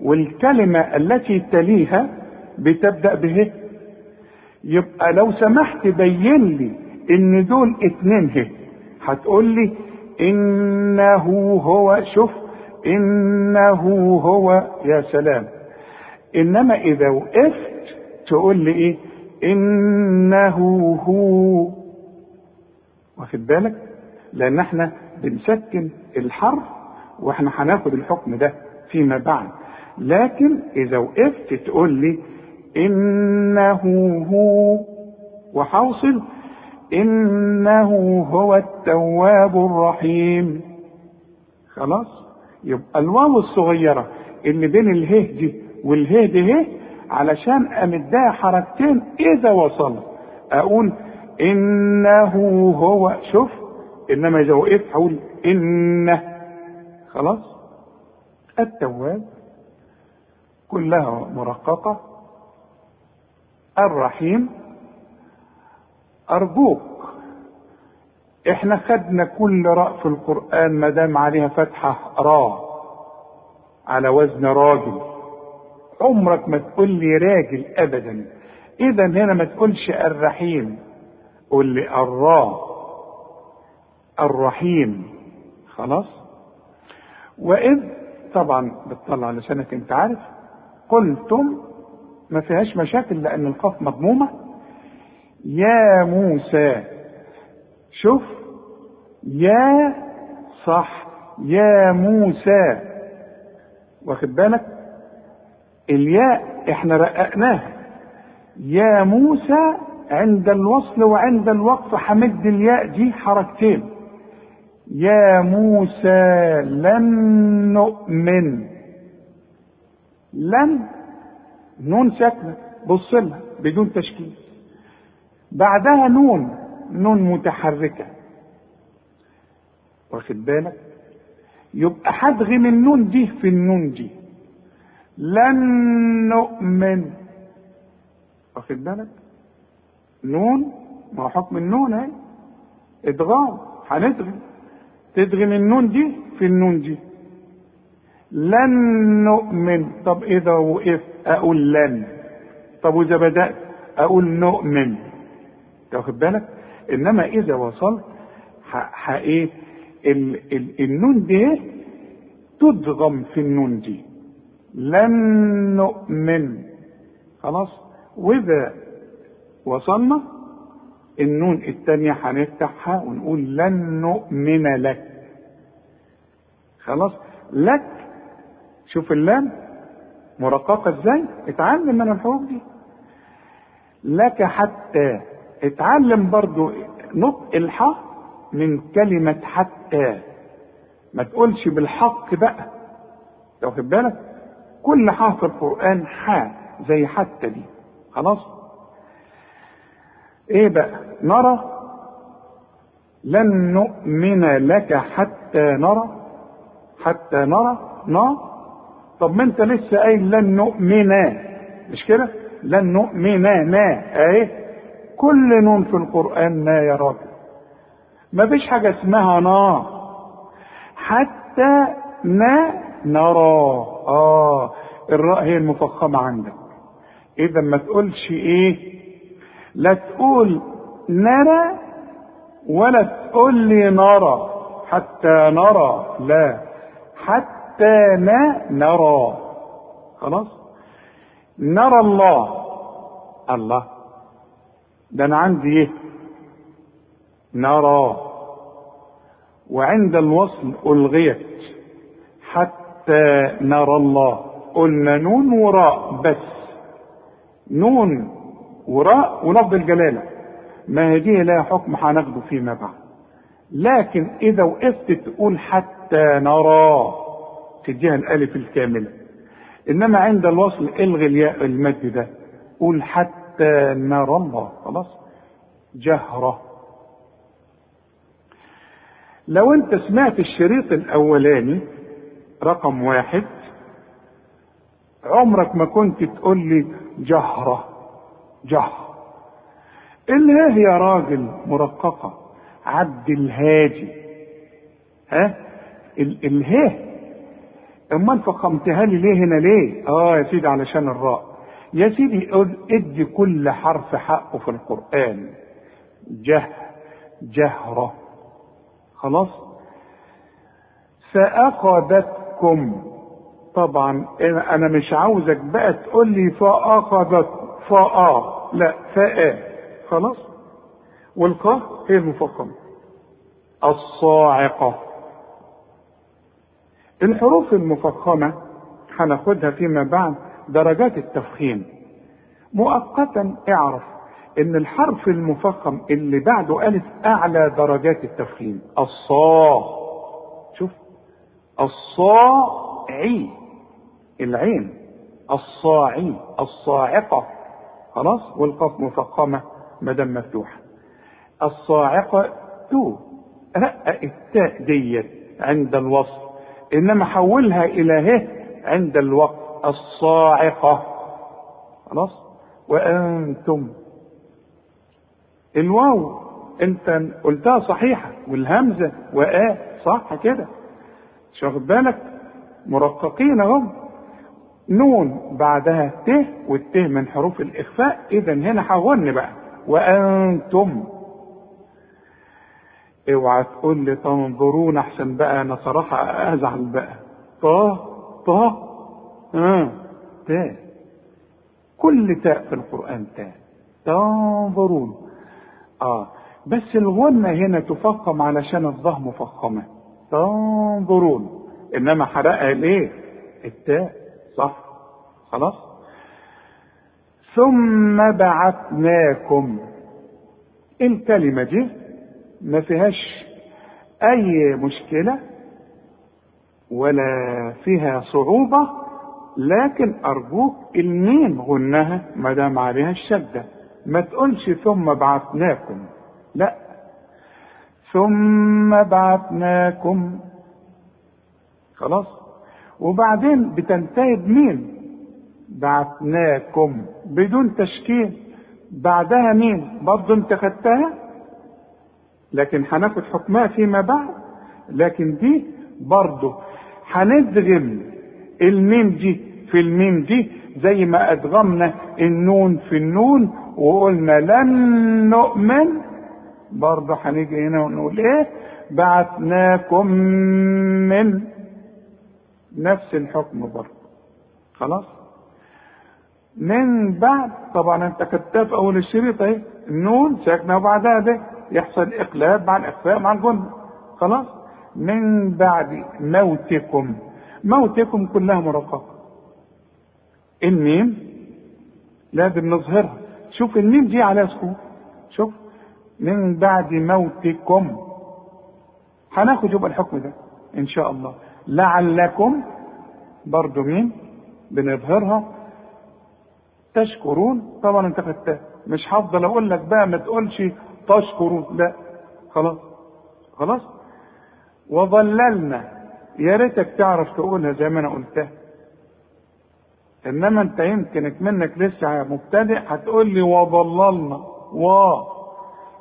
والكلمة التي تليها بتبدأ به. يبقى لو سمحت بين لي إن دول اتنين هي هتقول لي إنه هو شوف إنه هو يا سلام. إنما إذا وقفت تقول لي إيه؟ إنه هو. واخد بالك؟ لأن إحنا بنسكن الحرف وإحنا هناخد الحكم ده فيما بعد. لكن إذا وقفت تقول لي إنه هو وحوصل إنه هو التواب الرحيم. خلاص؟ يبقى الواو الصغيرة اللي بين اله دي واله دي هي علشان امدها حركتين إذا وصلت. أقول إنه هو شوف إنما إذا وقفت هقول إنه. خلاص؟ التواب كلها مرققة. الرحيم أرجوك. إحنا خدنا كل راء في القرآن ما دام عليها فتحة را. على وزن راجل. عمرك ما تقول لي راجل أبدا. إذا هنا ما تقولش الرحيم. قول لي الراء الرحيم. خلاص؟ وإذ طبعا بتطلع لسانك أنت عارف قلتم ما فيهاش مشاكل لأن القاف مضمومة. يا موسى شوف يا صح يا موسى. واخد بالك؟ الياء إحنا رققناها. يا موسى عند الوصل وعند الوقف حمد الياء دي حركتين. يا موسى لن نؤمن. لن نون ساكنة بص لها بدون تشكيل. بعدها نون نون متحركة. واخد بالك؟ يبقى هدغم النون دي في النون دي لن نؤمن. واخد بالك؟ نون ما هو حكم النون اهي إدغام. هندغم تدغم النون دي في النون دي. لن نؤمن. طب إذا وقف أقول لن. طب وإذا بدأت أقول نؤمن. واخد بالك؟ إنما إذا وصلت ح إيه؟ ال ال النون دي تدغم في النون دي. لن نؤمن. خلاص؟ وإذا وصلنا النون التانية هنفتحها ونقول لن نؤمن لك. خلاص؟ لك شوف اللام مرققة إزاي؟ اتعلم من الحروف دي. لك حتى اتعلم برضو نطق الحاء من كلمة حتى. ما تقولش بالحق بقى. واخد بالك؟ كل حاء في القرآن حاء زي حتى دي. خلاص؟ إيه بقى؟ نرى. لن نؤمن لك حتى نرى. حتى نرى نا طب ما انت لسه قايل لن نؤمن. مش كده؟ لن نؤمن. نا اهي. كل نون في القرآن نا يا راجل ما فيش حاجة اسمها نا. حتى نا نرى. آه. الراء هي المفخمة عندك. إذا ما تقولش إيه؟ لا تقول نرى ولا تقول لي نرى. حتى نرى. لا. حتى لا نرى. خلاص؟ نرى الله. الله. ده أنا عندي إيه؟ نرى. وعند الوصل ألغيت. حتى نرى الله. قلنا نون وراء بس. نون وراء ولفظ الجلالة. ما هي دي لها حكم هناخده فيما بعد. لكن إذا وقفت تقول حتى نرى تديها الألف الكاملة. إنما عند الوصل إلغي الياء المد ده. قول حتى نرى الله. خلاص. جهرة. لو أنت سمعت الشريط الأولاني رقم واحد عمرك ما كنت تقول لي جهرة. جهر. هي يا راجل مرققة. عبد الهادي. ها؟ الهيه امال فخمتها لي ليه هنا ليه؟ آه يا سيدي علشان الراء. يا سيدي ادي كل حرف حقه في القرآن. جه جهرة. خلاص؟ فأخذتكم. طبعا أنا مش عاوزك بقى تقول لي فاخذت فأ لا فاء خلاص؟ والقاف هي المفخمه الصاعقة. الحروف المفخمة هناخدها فيما بعد درجات التفخيم. مؤقتا اعرف إن الحرف المفخم اللي بعده ألف أعلى درجات التفخيم. الصا شوف. الصاعي. العين. الصاعي. الصاعقة. خلاص؟ والقاف مفخمة مدام مفتوحة. الصاعقة تو. رقق التاء ديت عند الوصل إنما حولها إلى ه عند الوقت الصاعقة خلاص؟ وأنتم. الواو. أنت قلتها صحيحة. والهمزة وآ. صح كده. مش واخد بالك؟ مرققين اهم نون بعدها ت والت من حروف الإخفاء. اذا هنا هغن بقى. وأنتم. اوعى تقول لي تنظرون احسن بقى أنا صراحة ازعل بقى. طه طه؟ آه تاء كل تاء في القرآن تاء تنظرون. آه بس الغنة هنا تفخم علشان الظه مفخمة تنظرون. إنما حرقها ليه؟ التاء. صح. خلاص. ثم بعثناكم. الكلمة دي ما فيهاش أي مشكلة ولا فيها صعوبة لكن أرجوك الميم غنها ما دام عليها الشدة. ما تقولش ثم بعثناكم. لا. ثم بعثناكم. خلاص. وبعدين بتنتهي بمين؟ بعثناكم. بدون تشكيل. بعدها مين؟ برضه انت خدتها؟ لكن هناخد حكمها فيما بعد. لكن دي برضه هندغم الميم دي في الميم دي زي ما أدغمنا النون في النون وقلنا لن نؤمن. برضه هنيجي هنا ونقول إيه؟ بعثناكم من نفس الحكم برضه. خلاص؟ من بعد طبعا أنت كتاب أول الشريط اهي النون ساكنه وبعدها ده. يحصل إقلاب مع الاخفاء مع الجن خلاص؟ من بعد موتكم. موتكم كلها مرققة. الميم لازم نظهرها شوف الميم دي على سكون شوف. من بعد موتكم. هناخد يبقى الحكم ده إن شاء الله. لعلكم برضو مين؟ بنظهرها. تشكرون. طبعا أنت خدتها مش هفضل أقول لك بقى ما تقولش تشكرون لا. خلاص. خلاص؟ وظللنا. يا ريتك تعرف تقولها زي ما أنا قلتها. إنما أنت يمكن منك لسه مبتدئ هتقول لي وظللنا. و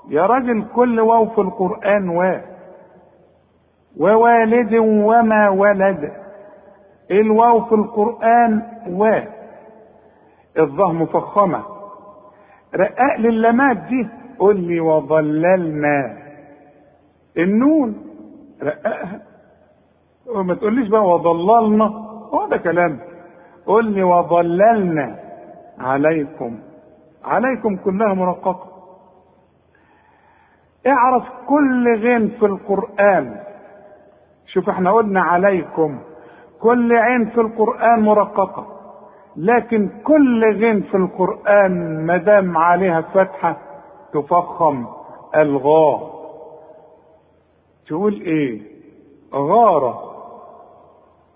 يا راجل كل واو في القرآن و ووالد وما ولد. الواو في القرآن و الظه مفخمه رقاق للمات دي. قول لي وظللنا. النون رققها. وما تقوليش بقى وضللنا هو ده كلام. قول لي وضللنا عليكم. عليكم كلها مرققة اعرف كل غين في القرآن. شوف إحنا قلنا عليكم. كل عين في القرآن مرققة لكن كل غين في القرآن مدام عليها فتحة تفخم الغاء. تقول إيه؟ غارة.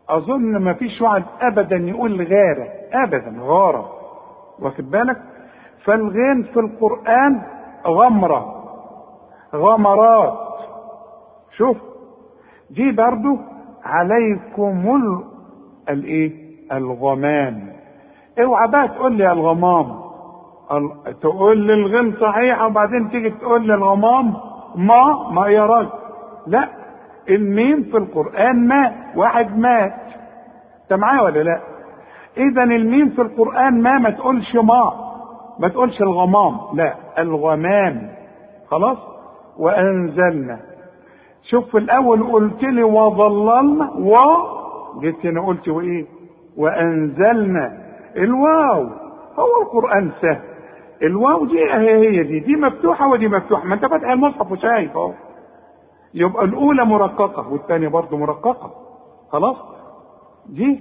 أظن ما فيش واحد ابدا يقول غارة. ابدا غارة. واخد بالك؟ فالغين في القرآن غمرة. غمرات. شوف دي برضو عليكم ال... الايه الغمام. اوعى بقى تقول لي الغمام. ال... تقول لي الغين صحيح وبعدين تيجي تقول لي الغمام ما ما يا راجل. لا الميم في القرآن مات واحد مات. انت معايا ولا لا؟ اذا الميم في القرآن ما ما تقولش ما ما تقولش الغمام. لا الغمام. خلاص؟ وأنزلنا. شوف في الأول قلت لي وظللنا و جيت هنا قلت وإيه؟ وأنزلنا. الواو. هو القرآن سهل. الواو دي هي هي دي. دي مفتوحة ودي مفتوحة. ما انت فاتح المصحف وشايف اهو. يبقى الأولى مرققة والثانيه برضه مرققة. خلاص؟ دي.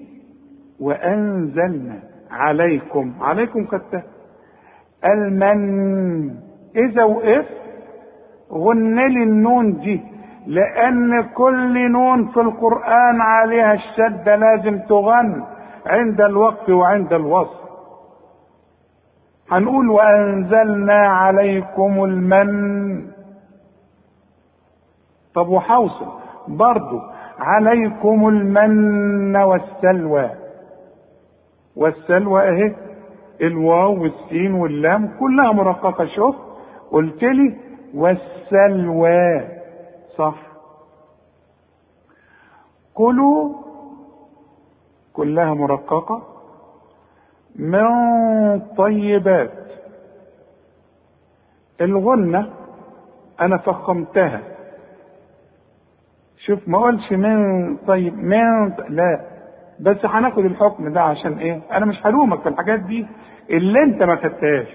وأنزلنا عليكم. عليكم خدتها المن. إذا وقفت غن لي النون دي. لأن كل نون في القرآن عليها الشدة لازم تغن عند الوقف وعند الوصف. هنقول وأنزلنا عليكم المن. طب وحوصل؟ برضو عليكم المن والسلوى. والسلوى اهي الواو والسين واللام كلها مرققة شوف. قلت لي والسلوى. صح. كلوا كلها مرققة. من طيبات. الغنة أنا فخمتها. شوف ما قلش من طيب من لا. بس هناخد الحكم ده عشان إيه؟ أنا مش هلومك في الحاجات دي اللي أنت ما خدتهاش.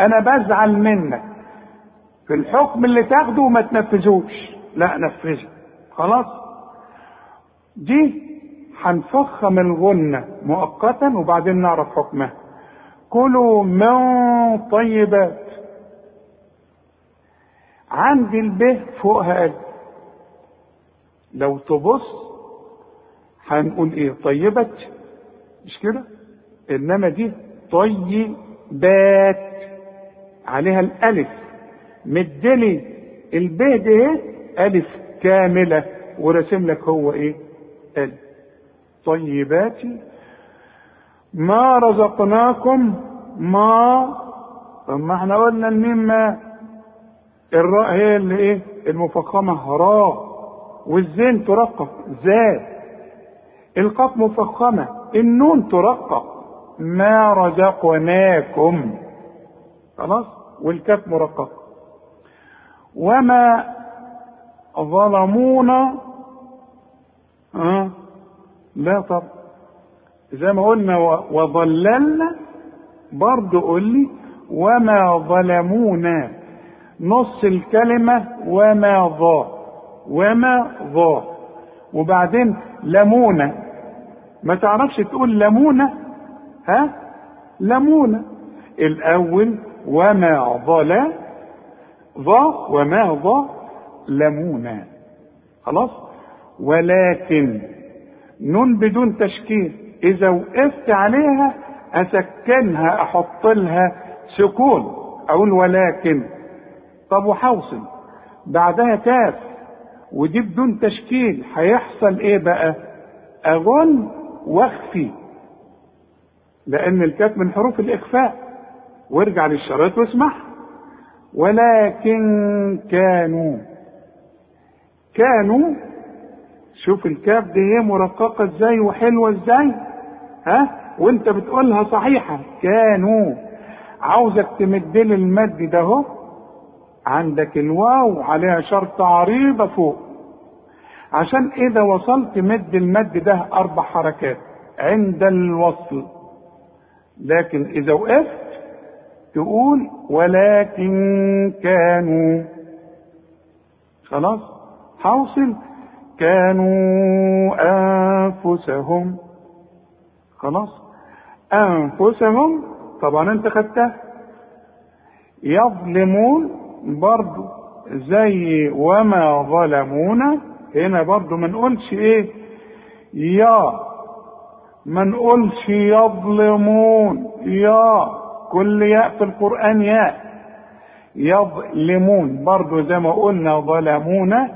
أنا بزعل منك. في الحكم اللي تاخده وما تنفذوش. لا نفذه خلاص؟ دي هنفخم الغنة مؤقتا وبعدين نعرف حكمها كلوا من طيبات؟ عندي الب فوقها ألف لو تبص هنقول إيه؟ طيبة مش كده؟ إنما دي طيبات. عليها الألف. مدلي الب إيه ألف كاملة ورسم لك هو إيه؟ ألف. طيبات ما رزقناكم ما طب ما إحنا قلنا الميم ما الراء هي اللي إيه؟ المفخمة راء. والزين ترقق زاد. القاف مفخمة النون ترقق ما رزقناكم. خلاص؟ والكاف مرقق وما ظلمونا أه؟ لا طب زي ما قلنا وظللنا برضه قول لي وما ظلمونا. نص الكلمة وما ظا وما ظا. وبعدين لمونة ما تعرفش تقول لمونة ها؟ لمونة الأول وما ظلا ظا وما ظا لمونة خلاص؟ ولكن نون بدون تشكيل. إذا وقفت عليها أسكنها أحط لها سكون. أقول ولكن. طب وحوصل؟ بعدها كاف ودي بدون تشكيل. هيحصل إيه بقى؟ اغن واخفي لأن الكاف من حروف الإخفاء. وارجع للشرايط واسمع ولكن كانوا. كانوا شوف الكاف دي هي مرققة إزاي وحلوة إزاي؟ ها؟ وانت بتقولها صحيحة. كانوا عاوزك تمد لي المد ده اهو. عندك الواو عليها شرط عريضة فوق. عشان إذا وصلت مد المد ده أربع حركات عند الوصل. لكن إذا وقفت تقول ولكن كانوا. خلاص؟ حاصل؟ كانوا أنفسهم. خلاص. أنفسهم طبعا أنت خدتها. يظلمون برضو زي وما ظلمونا. هنا برضو ما نقولش إيه؟ يا. ما نقولش يظلمون. يا. كل ياء في القرآن ياء. يظلمون. برضو زي ما قلنا ظلمونا.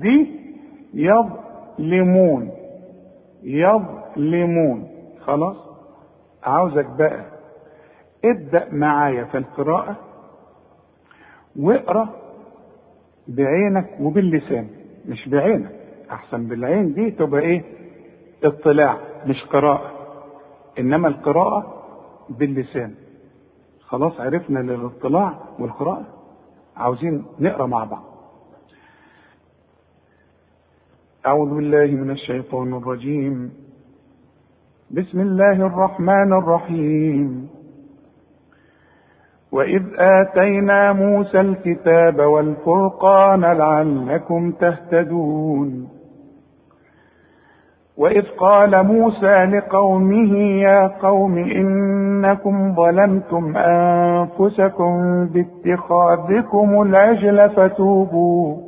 دي يظلمون. يظلمون. خلاص؟ عاوزك بقى ابدأ معايا في القراءة واقرأ بعينك وباللسان. مش بعينك أحسن بالعين دي تبقى إيه؟ اطلاع مش قراءة. إنما القراءة باللسان. خلاص عرفنا الاطلاع والقراءة. عاوزين نقرأ مع بعض. أعوذ بالله من الشيطان الرجيم. بسم الله الرحمن الرحيم. وإذ آتينا موسى الكتاب والفرقان لعلكم تهتدون. وإذ قال موسى لقومه يا قوم إنكم ظلمتم أنفسكم باتخاذكم العجل فتوبوا.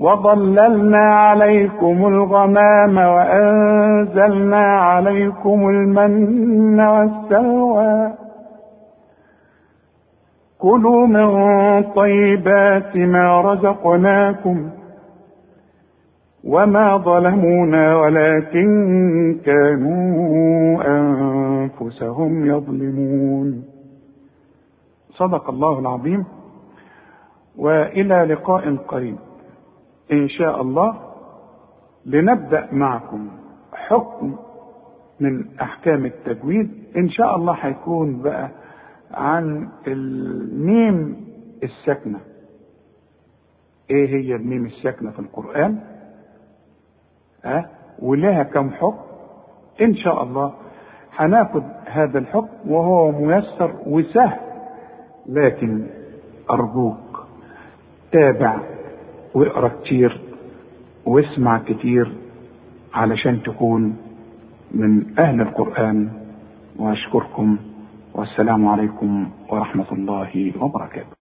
وظللنا عليكم الغمام وأنزلنا عليكم المن والسلوى. كلوا من طيبات ما رزقناكم وما ظلمونا ولكن كانوا أنفسهم يظلمون. صدق الله العظيم. وإلى لقاء قريب. إن شاء الله لنبدأ معكم حكم من أحكام التجويد. إن شاء الله هيكون بقى عن الميم الساكنة. إيه هي الميم الساكنة في القرآن؟ أه؟ ولها كم حكم؟ إن شاء الله هناخد هذا الحكم وهو ميسر وسهل لكن أرجوك تابع واقرأ كتير واسمع كتير علشان تكون من أهل القرآن. وأشكركم والسلام عليكم ورحمة الله وبركاته.